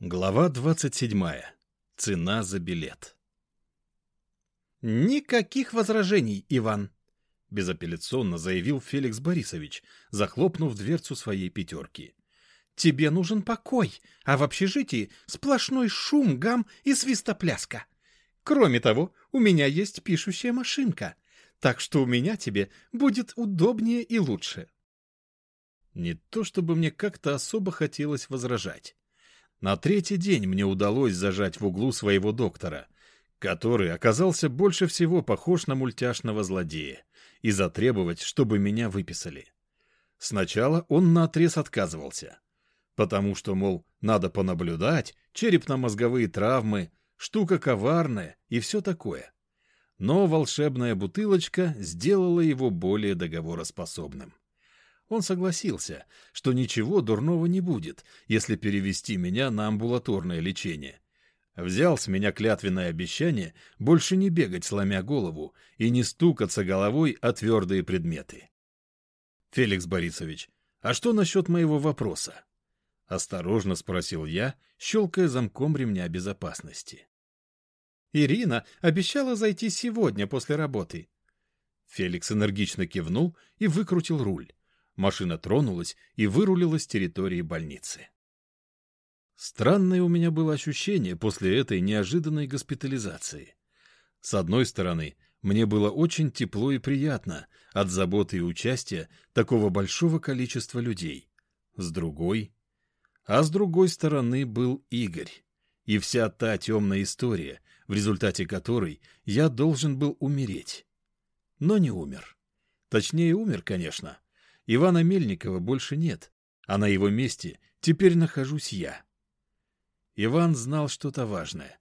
Глава 27. Цена за билет. «Никаких возражений, Иван!» — безапелляционно заявил Феликс Борисович, захлопнув дверцу своей пятерки. «Тебе нужен покой, а в общежитии сплошной шум, гам и свистопляска. Кроме того, у меня есть пишущая машинка, так что у меня тебе будет удобнее и лучше». Не то чтобы мне как-то особо хотелось возражать. На третий день мне удалось зажать в углу своего доктора, который оказался больше всего похож на мультяшного злодея, и затребовать, чтобы меня выписали. Сначала он наотрез отказывался, потому что, мол, надо понаблюдать, черепно-мозговые травмы, штука коварная и все такое. Но волшебная бутылочка сделала его более договороспособным. Он согласился, что ничего дурного не будет, если перевести меня на амбулаторное лечение. Взял с меня клятвенное обещание больше не бегать, сломя голову, и не стукаться головой о твердые предметы. «Феликс Борисович, а что насчет моего вопроса?» — осторожно спросил я, щелкая замком ремня безопасности. «Ирина обещала зайти сегодня после работы». Феликс энергично кивнул и выкрутил руль. Машина тронулась и вырулила с территории больницы. Странное у меня было ощущение после этой неожиданной госпитализации. С одной стороны, мне было очень тепло и приятно от заботы и участия такого большого количества людей. С другой... А с другой стороны был Игорь. И вся та темная история, в результате которой я должен был умереть. Но не умер. Точнее, умер, конечно, Ивана Мельникова больше нет, а на его месте теперь нахожусь я. Иван знал что-то важное,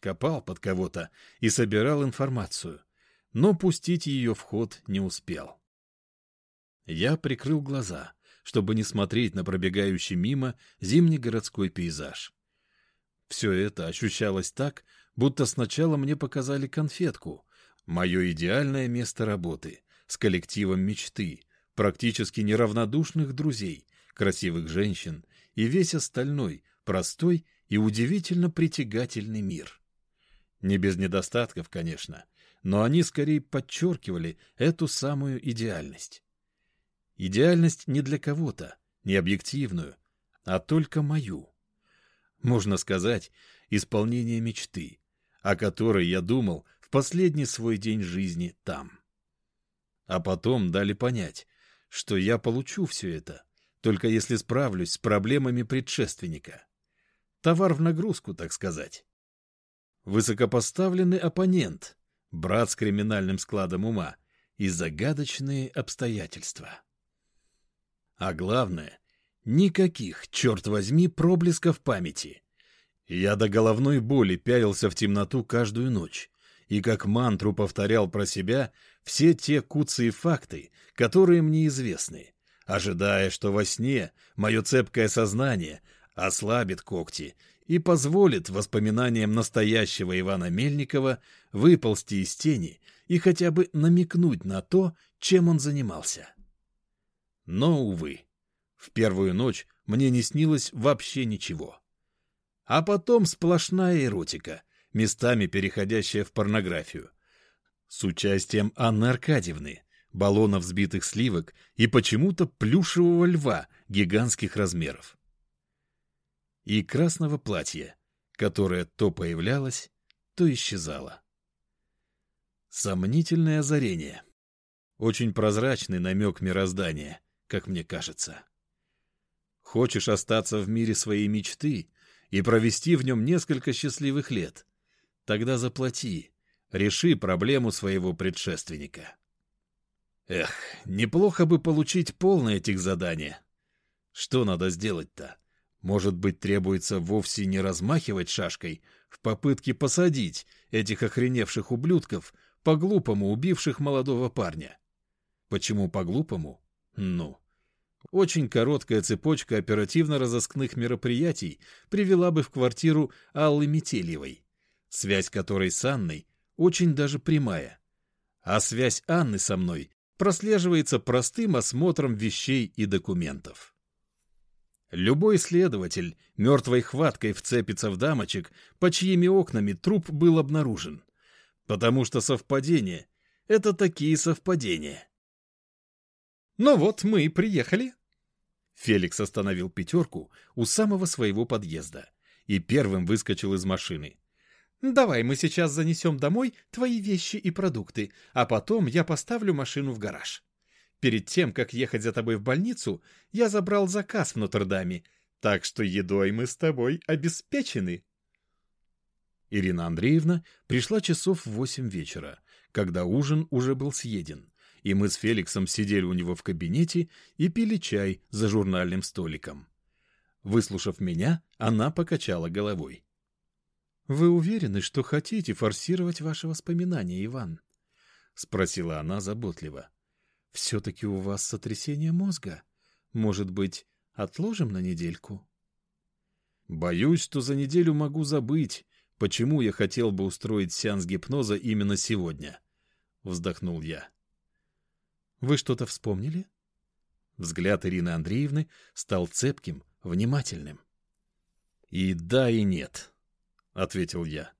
копал под кого-то и собирал информацию, но пустить ее в ход не успел. Я прикрыл глаза, чтобы не смотреть на пробегающий мимо зимний городской пейзаж. Все это ощущалось так, будто сначала мне показали конфетку, мое идеальное место работы, с коллективом мечты, практически неравнодушных друзей, красивых женщин и весь остальной, простой и удивительно притягательный мир. Не без недостатков, конечно, но они скорее подчеркивали эту самую идеальность. Идеальность не для кого-то, не объективную, а только мою. Можно сказать, исполнение мечты, о которой я думал в последний свой день жизни там. А потом дали понять, что я получу все это, только если справлюсь с проблемами предшественника. Товар в нагрузку, так сказать. Высокопоставленный оппонент, брат с криминальным складом ума и загадочные обстоятельства. А главное, никаких, черт возьми, проблесков памяти. Я до головной боли пялился в темноту каждую ночь, и как мантру повторял про себя все те куцы и факты, которые мне известны, ожидая, что во сне мое цепкое сознание ослабит когти и позволит воспоминаниям настоящего Ивана Мельникова выползти из тени и хотя бы намекнуть на то, чем он занимался. Но, увы, в первую ночь мне не снилось вообще ничего. А потом сплошная эротика — местами переходящая в порнографию. С участием Анны Аркадьевны, баллонов взбитых сливок и почему-то плюшевого льва гигантских размеров. И красного платья, которое то появлялось, то исчезало. Сомнительное озарение. Очень прозрачный намек мироздания, как мне кажется. Хочешь остаться в мире своей мечты и провести в нем несколько счастливых лет — Тогда заплати. Реши проблему своего предшественника. Эх, неплохо бы получить полное этих задания. Что надо сделать-то? Может быть, требуется вовсе не размахивать шашкой в попытке посадить этих охреневших ублюдков, по-глупому убивших молодого парня. Почему по-глупому? Ну, очень короткая цепочка оперативно-розыскных мероприятий привела бы в квартиру Аллы Метельевой связь которой с Анной очень даже прямая. А связь Анны со мной прослеживается простым осмотром вещей и документов. Любой следователь мертвой хваткой вцепится в дамочек, по чьими окнами труп был обнаружен. Потому что совпадение — это такие совпадения. «Ну вот, мы и приехали». Феликс остановил пятерку у самого своего подъезда и первым выскочил из машины. «Давай мы сейчас занесем домой твои вещи и продукты, а потом я поставлю машину в гараж. Перед тем, как ехать за тобой в больницу, я забрал заказ в Нотр-Даме, так что едой мы с тобой обеспечены». Ирина Андреевна пришла часов в восемь вечера, когда ужин уже был съеден, и мы с Феликсом сидели у него в кабинете и пили чай за журнальным столиком. Выслушав меня, она покачала головой. «Вы уверены, что хотите форсировать ваши воспоминания, Иван?» — спросила она заботливо. «Все-таки у вас сотрясение мозга. Может быть, отложим на недельку?» «Боюсь, что за неделю могу забыть, почему я хотел бы устроить сеанс гипноза именно сегодня», — вздохнул я. «Вы что-то вспомнили?» Взгляд Ирины Андреевны стал цепким, внимательным. «И да, и нет», — ответил я.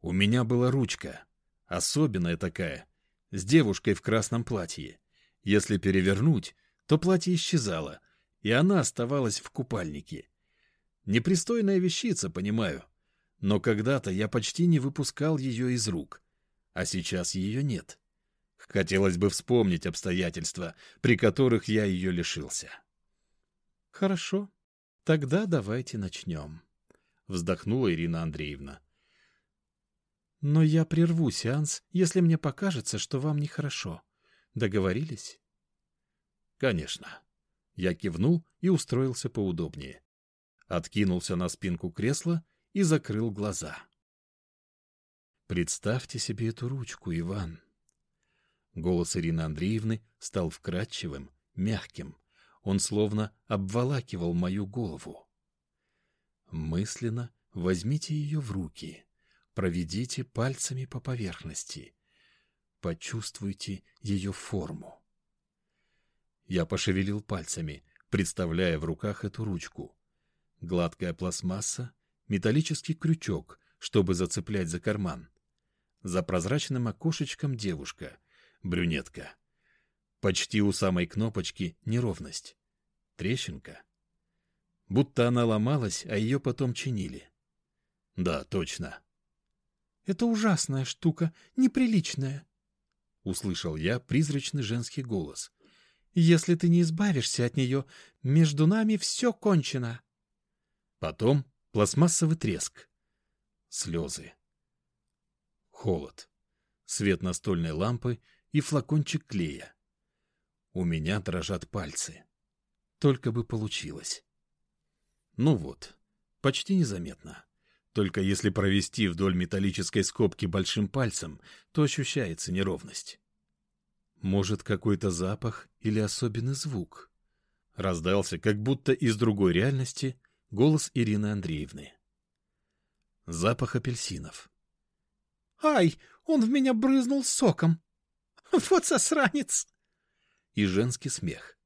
«У меня была ручка, особенная такая, с девушкой в красном платье. Если перевернуть, то платье исчезало, и она оставалась в купальнике. Непристойная вещица, понимаю, но когда-то я почти не выпускал ее из рук, а сейчас ее нет. Хотелось бы вспомнить обстоятельства, при которых я ее лишился». «Хорошо, тогда давайте начнем» вздохнула Ирина Андреевна. Но я прерву сеанс, если мне покажется, что вам нехорошо. Договорились? Конечно. Я кивнул и устроился поудобнее. Откинулся на спинку кресла и закрыл глаза. Представьте себе эту ручку, Иван. Голос Ирины Андреевны стал вкрадчивым, мягким. Он словно обволакивал мою голову. Мысленно возьмите ее в руки, проведите пальцами по поверхности, почувствуйте ее форму. Я пошевелил пальцами, представляя в руках эту ручку. Гладкая пластмасса, металлический крючок, чтобы зацеплять за карман. За прозрачным окошечком девушка, брюнетка. Почти у самой кнопочки неровность. Трещинка — будто она ломалась, а ее потом чинили. Да, точно. — Это ужасная штука, неприличная, — услышал я призрачный женский голос. — Если ты не избавишься от нее, между нами все кончено. Потом пластмассовый треск. Слезы. Холод. Свет настольной лампы и флакончик клея. У меня дрожат пальцы. Только бы получилось. Ну вот, почти незаметно. Только если провести вдоль металлической скобки большим пальцем, то ощущается неровность. Может, какой-то запах или особенный звук? Раздался, как будто из другой реальности, голос Ирины Андреевны. Запах апельсинов. «Ай, он в меня брызнул соком! Вот сосранец!» И женский смех.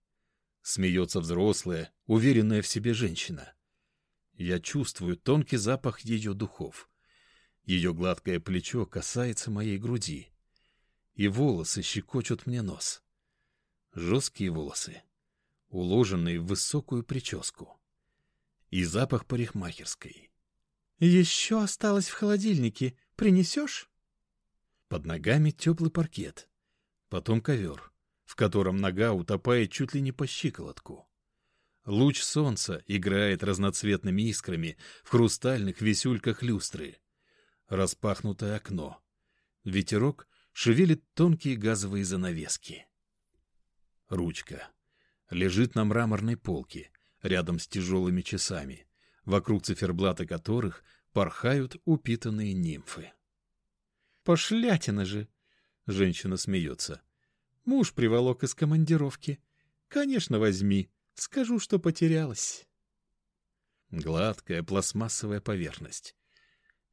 Смеется взрослая, уверенная в себе женщина. Я чувствую тонкий запах ее духов. Ее гладкое плечо касается моей груди. И волосы щекочут мне нос. Жесткие волосы, уложенные в высокую прическу. И запах парикмахерской. «Еще осталось в холодильнике. Принесешь?» Под ногами теплый паркет. Потом ковер, в котором нога утопает чуть ли не по щиколотку. Луч солнца играет разноцветными искрами в хрустальных висюльках люстры. Распахнутое окно. Ветерок шевелит тонкие газовые занавески. Ручка. Лежит на мраморной полке, рядом с тяжелыми часами, вокруг циферблата которых порхают упитанные нимфы. «Пошлятина же!» — женщина смеется. «Муж приволок из командировки. Конечно, возьми. Скажу, что потерялась. Гладкая пластмассовая поверхность.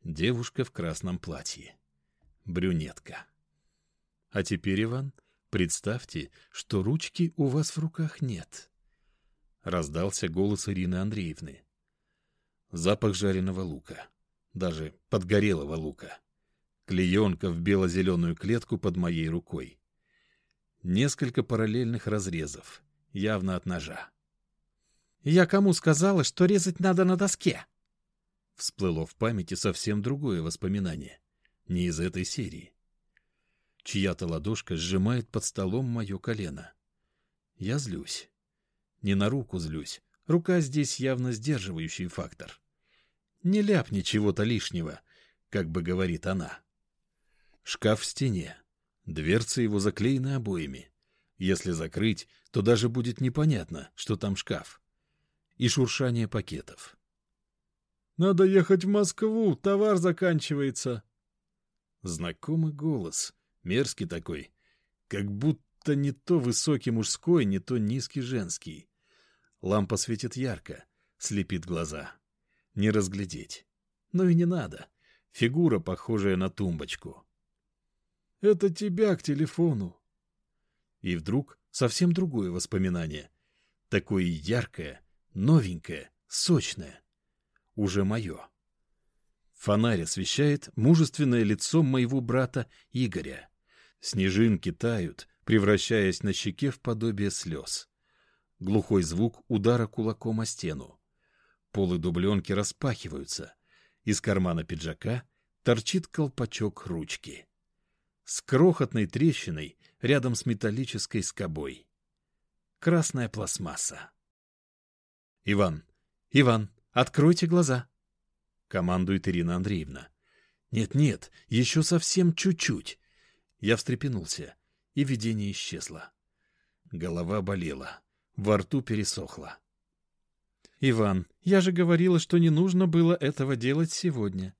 Девушка в красном платье. Брюнетка. А теперь, Иван, представьте, что ручки у вас в руках нет. Раздался голос Ирины Андреевны. Запах жареного лука. Даже подгорелого лука. Клеенка в бело-зеленую клетку под моей рукой. Несколько параллельных разрезов, явно от ножа. «Я кому сказала, что резать надо на доске?» Всплыло в памяти совсем другое воспоминание. Не из этой серии. Чья-то ладошка сжимает под столом мое колено. Я злюсь. Не на руку злюсь. Рука здесь явно сдерживающий фактор. Не ляпни чего-то лишнего, как бы говорит она. Шкаф в стене. Дверцы его заклеены обоями. Если закрыть, то даже будет непонятно, что там шкаф. И шуршание пакетов. «Надо ехать в Москву, товар заканчивается». Знакомый голос, мерзкий такой, как будто не то высокий мужской, не то низкий женский. Лампа светит ярко, слепит глаза. Не разглядеть. Но и не надо. Фигура, похожая на тумбочку. Это тебя к телефону. И вдруг совсем другое воспоминание. Такое яркое, новенькое, сочное. Уже мое. Фонарь освещает мужественное лицо моего брата Игоря. Снежинки тают, превращаясь на щеке в подобие слез. Глухой звук удара кулаком о стену. Полы дубленки распахиваются. Из кармана пиджака торчит колпачок ручки с крохотной трещиной рядом с металлической скобой. Красная пластмасса. «Иван! Иван! Откройте глаза!» — командует Ирина Андреевна. «Нет-нет, еще совсем чуть-чуть!» Я встрепенулся, и видение исчезло. Голова болела, во рту пересохло. «Иван, я же говорила, что не нужно было этого делать сегодня»,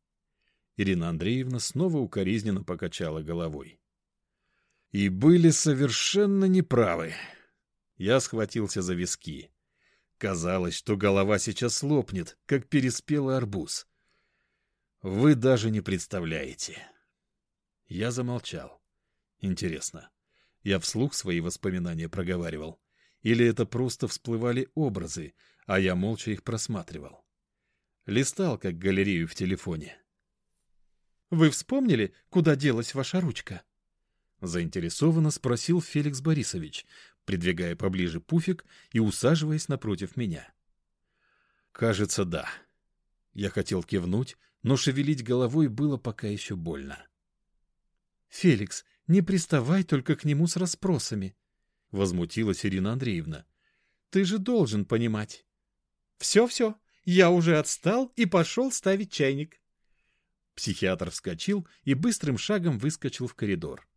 Ирина Андреевна снова укоризненно покачала головой. И были совершенно неправы. Я схватился за виски. Казалось, что голова сейчас лопнет, как переспелый арбуз. Вы даже не представляете. Я замолчал. Интересно, я вслух свои воспоминания проговаривал? Или это просто всплывали образы, а я молча их просматривал? Листал, как галерею в телефоне. Вы вспомнили, куда делась ваша ручка? Заинтересованно спросил Феликс Борисович, придвигая поближе пуфик и усаживаясь напротив меня. Кажется, да. Я хотел кивнуть, но шевелить головой было пока еще больно. «Феликс, не приставай только к нему с расспросами», — возмутилась Ирина Андреевна. «Ты же должен понимать». «Все-все, я уже отстал и пошел ставить чайник». Психиатр вскочил и быстрым шагом выскочил в коридор.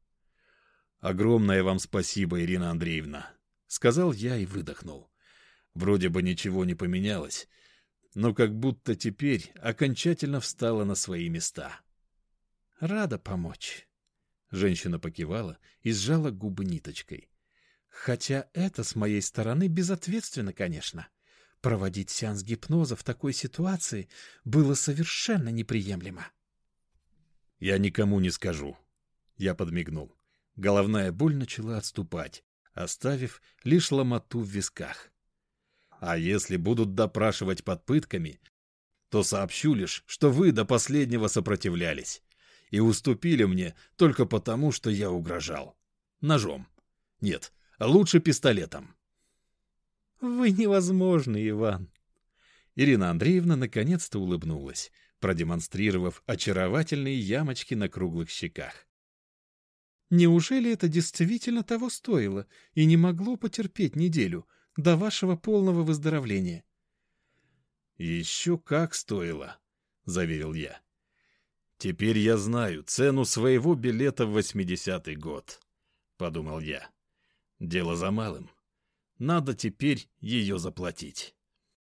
«Огромное вам спасибо, Ирина Андреевна», — сказал я и выдохнул. Вроде бы ничего не поменялось, но как будто теперь окончательно встала на свои места. «Рада помочь», — женщина покивала и сжала губы ниточкой. «Хотя это с моей стороны безответственно, конечно. Проводить сеанс гипноза в такой ситуации было совершенно неприемлемо». «Я никому не скажу». Я подмигнул. Головная боль начала отступать, оставив лишь ломоту в висках. А если будут допрашивать под пытками, то сообщу лишь, что вы до последнего сопротивлялись и уступили мне только потому, что я угрожал. Ножом. Нет, лучше пистолетом. «Вы невозможны, Иван!» Ирина Андреевна наконец-то улыбнулась, продемонстрировав очаровательные ямочки на круглых щеках. «Неужели это действительно того стоило и не могло потерпеть неделю до вашего полного выздоровления?» «Еще как стоило», — заверил я. «Теперь я знаю цену своего билета в восьмидесятый год», — подумал я. «Дело за малым. Надо теперь ее заплатить».